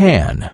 Japan.